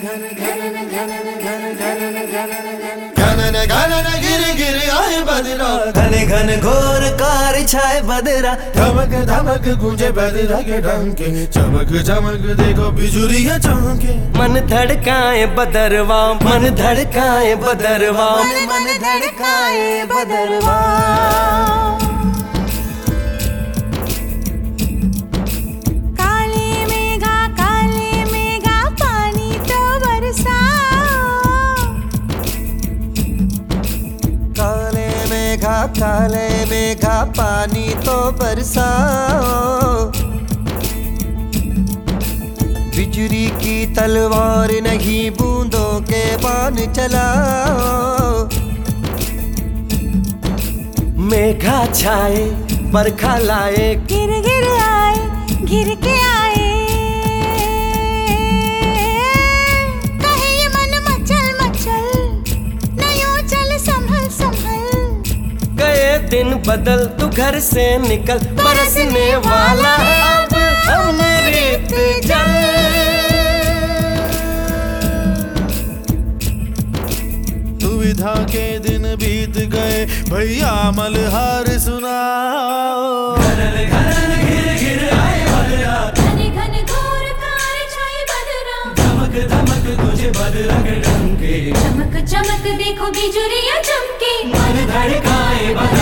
घन घन गिर गिर आए बदरा घन घन घोर कार छाए बदरा। धमक धमक गूंजे बदरा के डंके चमक चमक देखो बिजुरिया चमके। मन धड़काए बदरवा मन धड़काए बदरवा। मन धड़काए बदरवा। मेघा काले मेघा पानी तो बरसाओ। बिजली की तलवार नहीं बूंदों के बाण चलाओ। मेघा छाए, बरखा लाए। गिर गिर आए गिर के आए दिन बदल तू घर से निकल बरसने वाला अब अमृत जल। दुविधा के दिन बीत गए भैया मलहार सुनाओ। घने घन घोर कार छाए बदरा। चमक चमक देखो बिजुरिया चमके। मन धड़काए बदरवा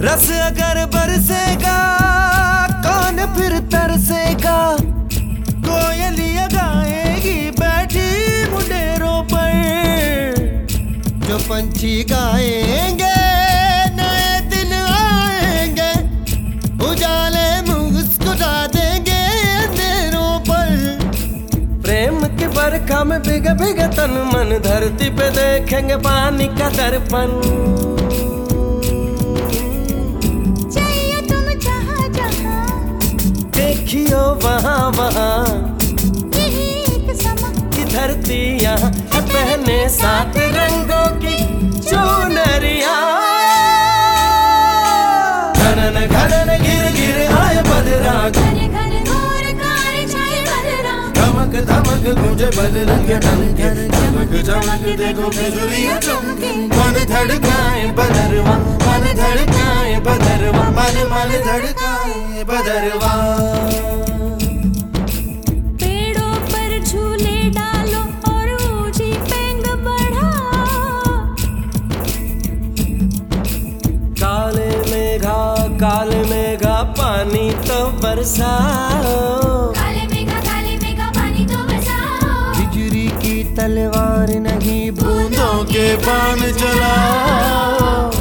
रस अगर बरसेगा पंछी गाएँगे नए दिन आएँगे। उजाले मुस्कुरा देंगे अंधेरों पर। प्रेम की बरखा में भीग भीग तन मन धरती पे देखेंगे पानी का दर्पण। चाहिए तुम जहाँ जहाँ। देखियो वहाँ वहाँ। धरती यहाँ पहने सात रंगों। धमक गूंजे बदरंग के। डंके चमक चमक देखो चमके मन धड़काए बदरवा मन धड़काए बदरवा मन मन धड़काए बदरवा। पेड़ों पर झूले डालो और ऊँची पेंग बढ़ाओ। काले मेघा काले मेघा पानी तो बरसाओ। तलवार नहीं बूंदों के बाण चलाओ।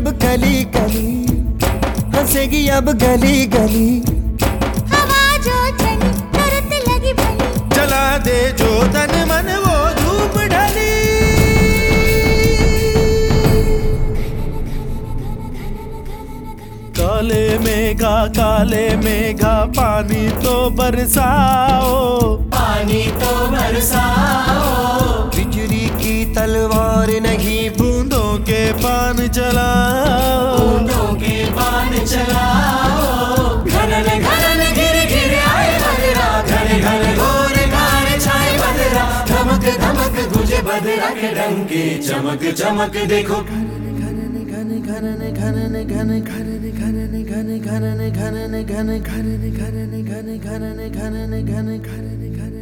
अब गली गली हंसेगी अब गली गली। हवा जो चली करत लगी भली। जला दे जो तन मन वो धूप ढली। काले मेघा काले मेघा पानी तो बरसाओ। पानी तो बरसाओ। बिजली की तलवार नहीं पान चला ऊँटों के पान जलाओ घरन घर घर घन कार घन घन धमक धमक घन बदरा घन घन घरन घरन घन घन घरन घन घन घरन घन